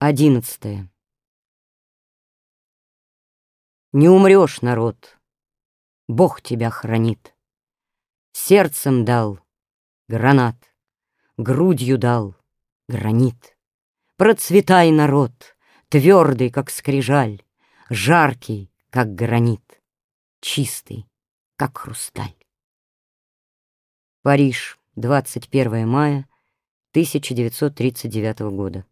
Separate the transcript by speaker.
Speaker 1: Одиннадцатое. Не умрешь, народ, Бог тебя хранит. Сердцем дал гранат, грудью дал гранит. Процветай, народ, твердый, как скрижаль, жаркий, как гранит, чистый, как хрусталь. Париж, 21 мая 1939 года.